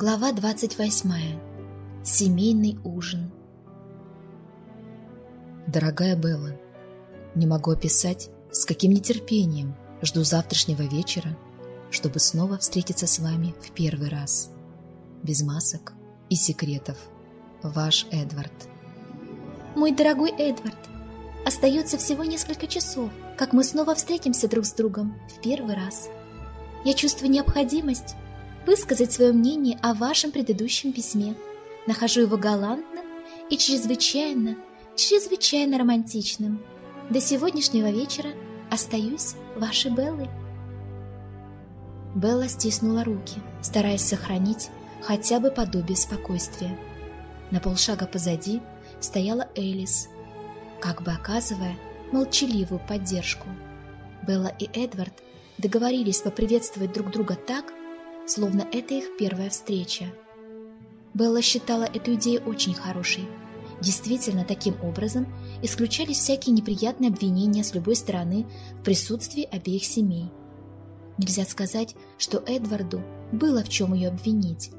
Глава 28. Семейный ужин. Дорогая Белла, не могу описать, с каким нетерпением жду завтрашнего вечера, чтобы снова встретиться с вами в первый раз. Без масок и секретов. Ваш Эдвард. Мой дорогой Эдвард, остается всего несколько часов, как мы снова встретимся друг с другом в первый раз. Я чувствую необходимость высказать свое мнение о вашем предыдущем письме. Нахожу его галантным и чрезвычайно, чрезвычайно романтичным. До сегодняшнего вечера остаюсь вашей Беллой. Белла стиснула руки, стараясь сохранить хотя бы подобие спокойствия. На полшага позади стояла Элис, как бы оказывая молчаливую поддержку. Белла и Эдвард договорились поприветствовать друг друга так, словно это их первая встреча. Белла считала эту идею очень хорошей. Действительно, таким образом исключались всякие неприятные обвинения с любой стороны в присутствии обеих семей. Нельзя сказать, что Эдварду было в чем ее обвинить.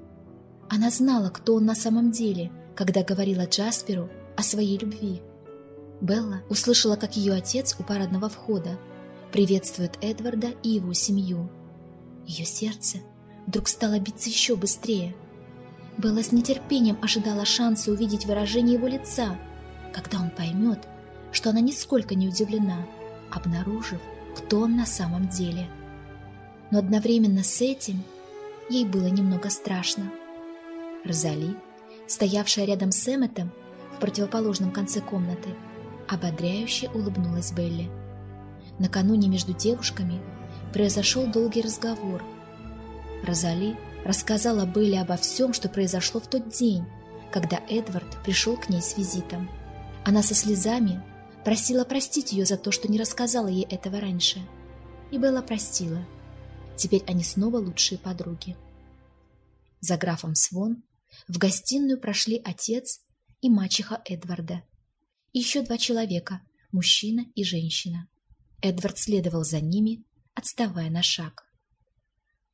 Она знала, кто он на самом деле, когда говорила Джасперу о своей любви. Белла услышала, как ее отец у парадного входа приветствует Эдварда и его семью. Ее сердце вдруг стало биться еще быстрее. Белла с нетерпением ожидала шанса увидеть выражение его лица, когда он поймет, что она нисколько не удивлена, обнаружив, кто он на самом деле. Но одновременно с этим ей было немного страшно. Розали, стоявшая рядом с Эмметом в противоположном конце комнаты, ободряюще улыбнулась Белли. Накануне между девушками произошел долгий разговор – Розали рассказала Белли обо всем, что произошло в тот день, когда Эдвард пришел к ней с визитом. Она со слезами просила простить ее за то, что не рассказала ей этого раньше. И Белла простила. Теперь они снова лучшие подруги. За графом Свон в гостиную прошли отец и мачеха Эдварда. И еще два человека, мужчина и женщина. Эдвард следовал за ними, отставая на шаг.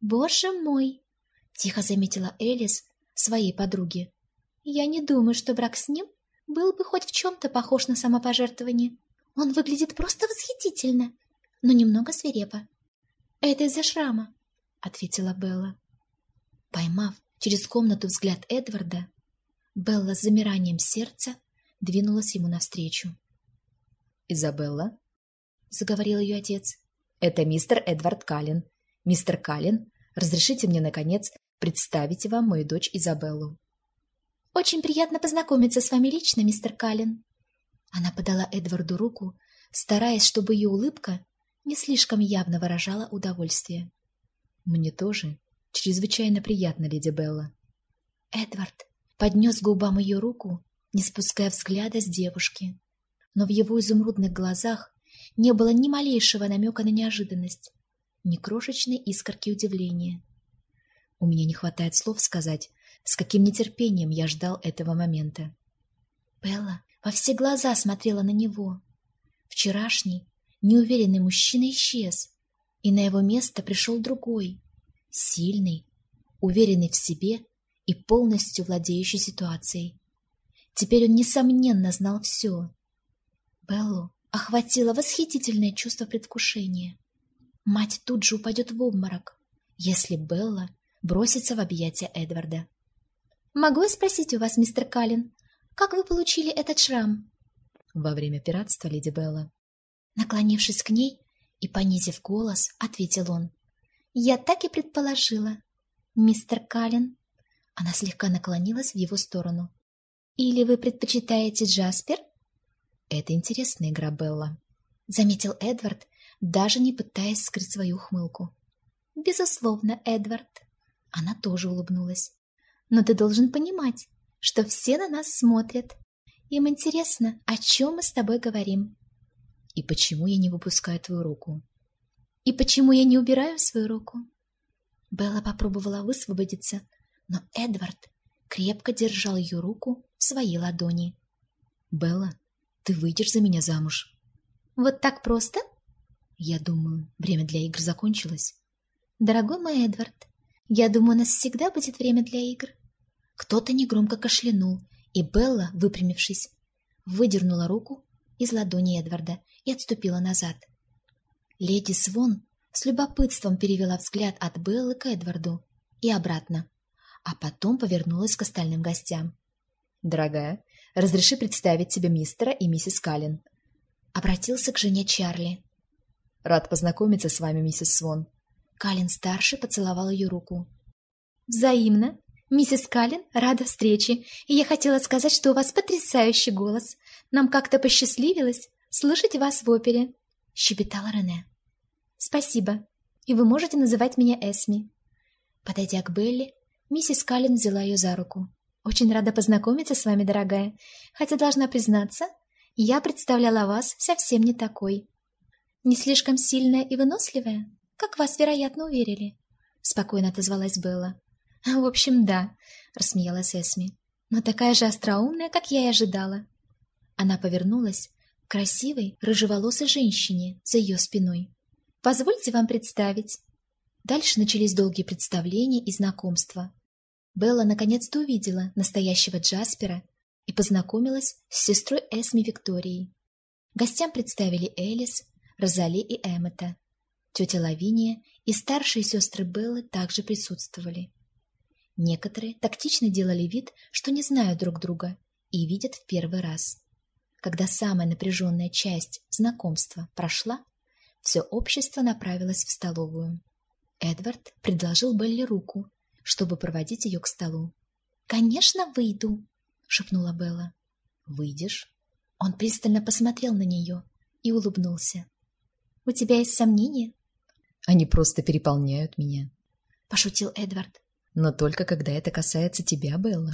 «Боже мой!» — тихо заметила Элис своей подруге. «Я не думаю, что брак с ним был бы хоть в чем-то похож на самопожертвование. Он выглядит просто восхитительно, но немного свирепо». «Это из-за шрама», — ответила Белла. Поймав через комнату взгляд Эдварда, Белла с замиранием сердца двинулась ему навстречу. «Изабелла?» — заговорил ее отец. «Это мистер Эдвард Каллен. Мистер Каллен Разрешите мне, наконец, представить вам мою дочь Изабеллу. Очень приятно познакомиться с вами лично, мистер Каллен. Она подала Эдварду руку, стараясь, чтобы ее улыбка не слишком явно выражала удовольствие. Мне тоже чрезвычайно приятно, леди Белла. Эдвард поднес губам ее руку, не спуская взгляда с девушки. Но в его изумрудных глазах не было ни малейшего намека на неожиданность ни крошечной искорки удивления. У меня не хватает слов сказать, с каким нетерпением я ждал этого момента. Белла во все глаза смотрела на него. Вчерашний, неуверенный мужчина исчез, и на его место пришел другой, сильный, уверенный в себе и полностью владеющий ситуацией. Теперь он, несомненно, знал все. Беллу охватило восхитительное чувство предвкушения. Мать тут же упадет в обморок, если Белла бросится в объятия Эдварда. «Могу я спросить у вас, мистер Каллен, как вы получили этот шрам?» «Во время пиратства, леди Белла». Наклонившись к ней и понизив голос, ответил он. «Я так и предположила. Мистер Каллен». Она слегка наклонилась в его сторону. «Или вы предпочитаете Джаспер?» «Это интересная игра, Белла», — заметил Эдвард, даже не пытаясь скрыть свою ухмылку. «Безусловно, Эдвард». Она тоже улыбнулась. «Но ты должен понимать, что все на нас смотрят. Им интересно, о чем мы с тобой говорим». «И почему я не выпускаю твою руку?» «И почему я не убираю свою руку?» Белла попробовала высвободиться, но Эдвард крепко держал ее руку в своей ладони. «Белла, ты выйдешь за меня замуж?» «Вот так просто?» Я думаю, время для игр закончилось. Дорогой мой Эдвард, Я думаю, у нас всегда будет время для игр. Кто-то негромко кашлянул, и Белла, выпрямившись, выдернула руку из ладони Эдварда и отступила назад. Леди Свон с любопытством перевела взгляд от Беллы к Эдварду и обратно, а потом повернулась к остальным гостям. «Дорогая, разреши представить тебе мистера и миссис Каллен». Обратился к жене Чарли. «Рад познакомиться с вами, миссис Свон». Каллен-старший поцеловал ее руку. «Взаимно. Миссис Каллен, рада встрече, и я хотела сказать, что у вас потрясающий голос. Нам как-то посчастливилось слышать вас в опере», — щебетала Рене. «Спасибо. И вы можете называть меня Эсми». Подойдя к Белли, миссис Каллен взяла ее за руку. «Очень рада познакомиться с вами, дорогая. Хотя, должна признаться, я представляла вас совсем не такой. Не слишком сильная и выносливая, как вас, вероятно, уверили», — спокойно отозвалась Белла. «В общем, да», — рассмеялась Эсми. «Но такая же остроумная, как я и ожидала». Она повернулась к красивой, рыжеволосой женщине за ее спиной. «Позвольте вам представить». Дальше начались долгие представления и знакомства. Белла наконец-то увидела настоящего Джаспера и познакомилась с сестрой Эсми Викторией. Гостям представили Элис, Розали и Эммета. Тетя Лавиния и старшие сестры Беллы также присутствовали. Некоторые тактично делали вид, что не знают друг друга и видят в первый раз. Когда самая напряженная часть знакомства прошла, все общество направилось в столовую. Эдвард предложил Белли руку, чтобы проводить ее к столу. «Конечно, выйду!» — шепнула Белла. «Выйдешь?» Он пристально посмотрел на нее и улыбнулся. «У тебя есть сомнения?» «Они просто переполняют меня», — пошутил Эдвард. «Но только когда это касается тебя, Белла».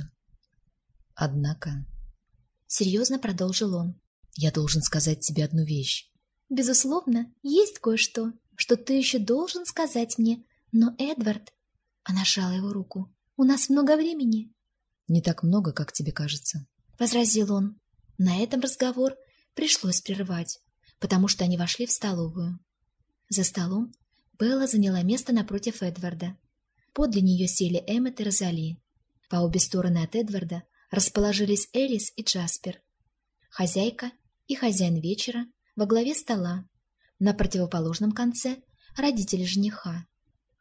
«Однако...» Серьезно продолжил он. «Я должен сказать тебе одну вещь». «Безусловно, есть кое-что, что ты еще должен сказать мне. Но, Эдвард...» Она сжала его руку. «У нас много времени». «Не так много, как тебе кажется», — возразил он. На этом разговор пришлось прервать, потому что они вошли в столовую. За столом Белла заняла место напротив Эдварда. Подле нее сели Эммет и Розали. По обе стороны от Эдварда расположились Элис и Джаспер. Хозяйка и хозяин вечера во главе стола. На противоположном конце родители жениха.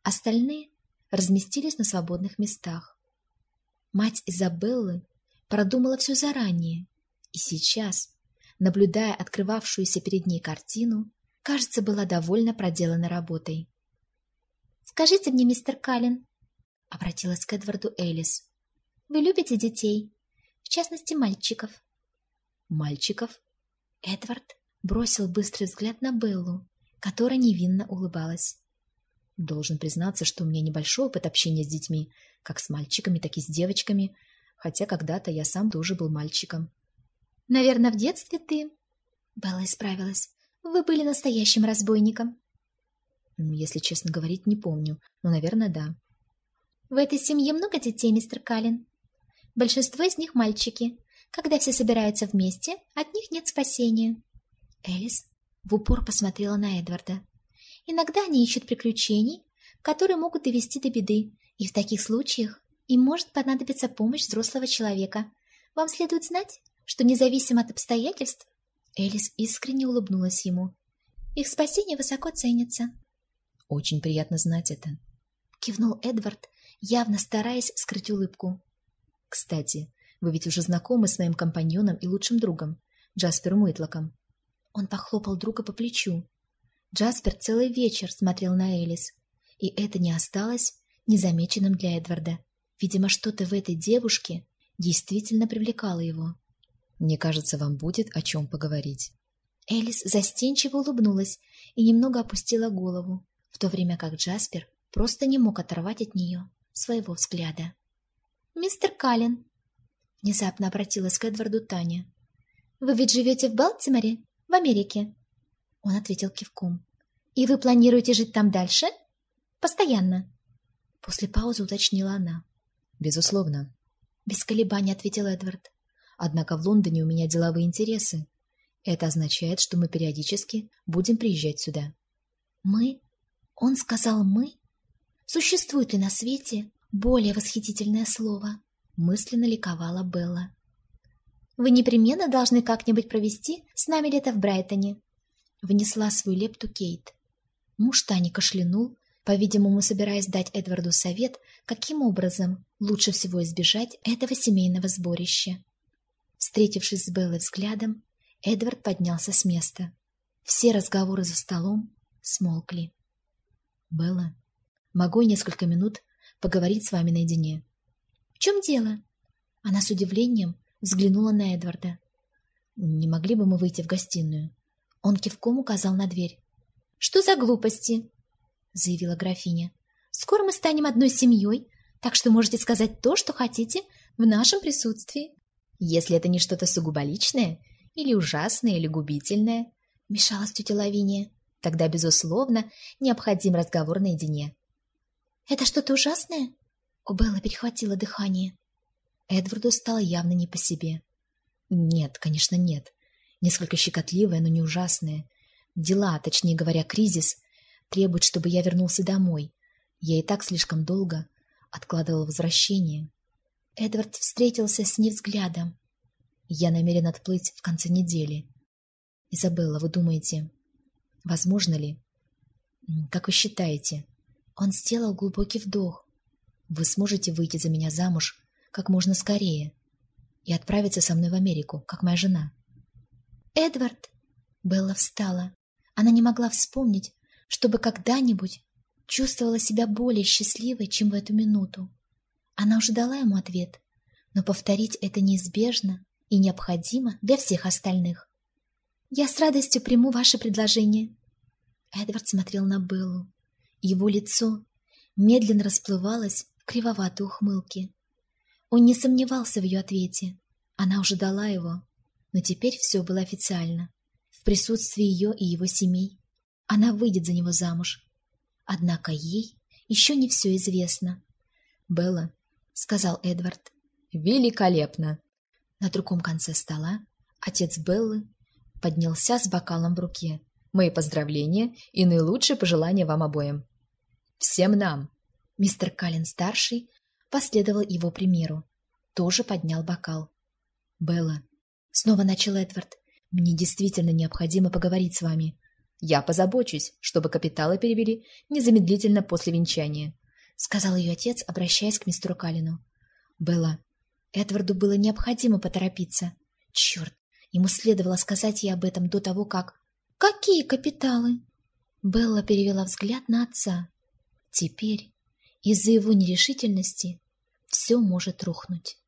Остальные разместились на свободных местах. Мать Изабеллы продумала все заранее, и сейчас, наблюдая открывавшуюся перед ней картину, кажется, была довольно проделана работой. «Скажите мне, мистер Каллен», — обратилась к Эдварду Элис, — «вы любите детей, в частности, мальчиков?» «Мальчиков?» Эдвард бросил быстрый взгляд на Беллу, которая невинно улыбалась. Должен признаться, что у меня небольшой опыт общения с детьми, как с мальчиками, так и с девочками, хотя когда-то я сам тоже был мальчиком. «Наверное, в детстве ты...» Белла исправилась. «Вы были настоящим разбойником». Если честно говорить, не помню, но, наверное, да. «В этой семье много детей, мистер Каллен. Большинство из них мальчики. Когда все собираются вместе, от них нет спасения». Элис в упор посмотрела на Эдварда. Иногда они ищут приключений, которые могут довести до беды, и в таких случаях им может понадобиться помощь взрослого человека. Вам следует знать, что независимо от обстоятельств, Элис искренне улыбнулась ему. Их спасение высоко ценится. Очень приятно знать это. Кивнул Эдвард, явно стараясь скрыть улыбку. Кстати, вы ведь уже знакомы с моим компаньоном и лучшим другом, Джаспером Уитлоком. Он похлопал друга по плечу, Джаспер целый вечер смотрел на Элис, и это не осталось незамеченным для Эдварда. Видимо, что-то в этой девушке действительно привлекало его. «Мне кажется, вам будет о чем поговорить». Элис застенчиво улыбнулась и немного опустила голову, в то время как Джаспер просто не мог оторвать от нее своего взгляда. «Мистер Каллен», — внезапно обратилась к Эдварду Таня, — «вы ведь живете в Балтиморе, в Америке?» Он ответил кивком. «И вы планируете жить там дальше? Постоянно?» После паузы уточнила она. «Безусловно». Без колебаний ответил Эдвард. «Однако в Лондоне у меня деловые интересы. Это означает, что мы периодически будем приезжать сюда». «Мы? Он сказал «мы»?» Существует ли на свете более восхитительное слово? Мысленно ликовала Белла. Вы непременно должны как-нибудь провести с нами лето в Брайтоне. Внесла свою лепту Кейт. Муж Тани кашлянул, по-видимому, собираясь дать Эдварду совет, каким образом лучше всего избежать этого семейного сборища. Встретившись с Беллой взглядом, Эдвард поднялся с места. Все разговоры за столом смолкли. «Белла, могу несколько минут поговорить с вами наедине?» «В чем дело?» Она с удивлением взглянула на Эдварда. «Не могли бы мы выйти в гостиную?» Он кивком указал на дверь. «Что за глупости?» — заявила графиня. «Скоро мы станем одной семьей, так что можете сказать то, что хотите, в нашем присутствии. Если это не что-то сугубо личное, или ужасное, или губительное, — мешалась тетя Лавиния, — тогда, безусловно, необходим разговор наедине». «Это что-то ужасное?» У Беллы перехватило дыхание. Эдварду стало явно не по себе. Нет, конечно, нет. Несколько щекотливое, но не ужасное. Дела, точнее говоря, кризис, требуют, чтобы я вернулся домой. Я и так слишком долго откладывал возвращение. Эдвард встретился с ней взглядом. Я намерен отплыть в конце недели. Изабелла, вы думаете, возможно ли? Как вы считаете? Он сделал глубокий вдох. Вы сможете выйти за меня замуж как можно скорее и отправиться со мной в Америку, как моя жена. «Эдвард!» Белла встала. Она не могла вспомнить, чтобы когда-нибудь чувствовала себя более счастливой, чем в эту минуту. Она уже дала ему ответ, но повторить это неизбежно и необходимо для всех остальных. «Я с радостью приму ваше предложение». Эдвард смотрел на Беллу. Его лицо медленно расплывалось в кривоватой ухмылке. Он не сомневался в ее ответе. Она уже дала его. Но теперь все было официально. В присутствии ее и его семей. Она выйдет за него замуж. Однако ей еще не все известно. «Белла», — сказал Эдвард. «Великолепно!» На другом конце стола отец Беллы поднялся с бокалом в руке. «Мои поздравления и наилучшие пожелания вам обоим!» «Всем нам!» Мистер Каллен-старший последовал его примеру. Тоже поднял бокал. «Белла», — снова начал Эдвард, — «мне действительно необходимо поговорить с вами. Я позабочусь, чтобы капиталы перевели незамедлительно после венчания», — сказал ее отец, обращаясь к мистеру Калину. «Белла, Эдварду было необходимо поторопиться. Черт, ему следовало сказать ей об этом до того, как...» «Какие капиталы?» Белла перевела взгляд на отца. Теперь из-за его нерешительности все может рухнуть.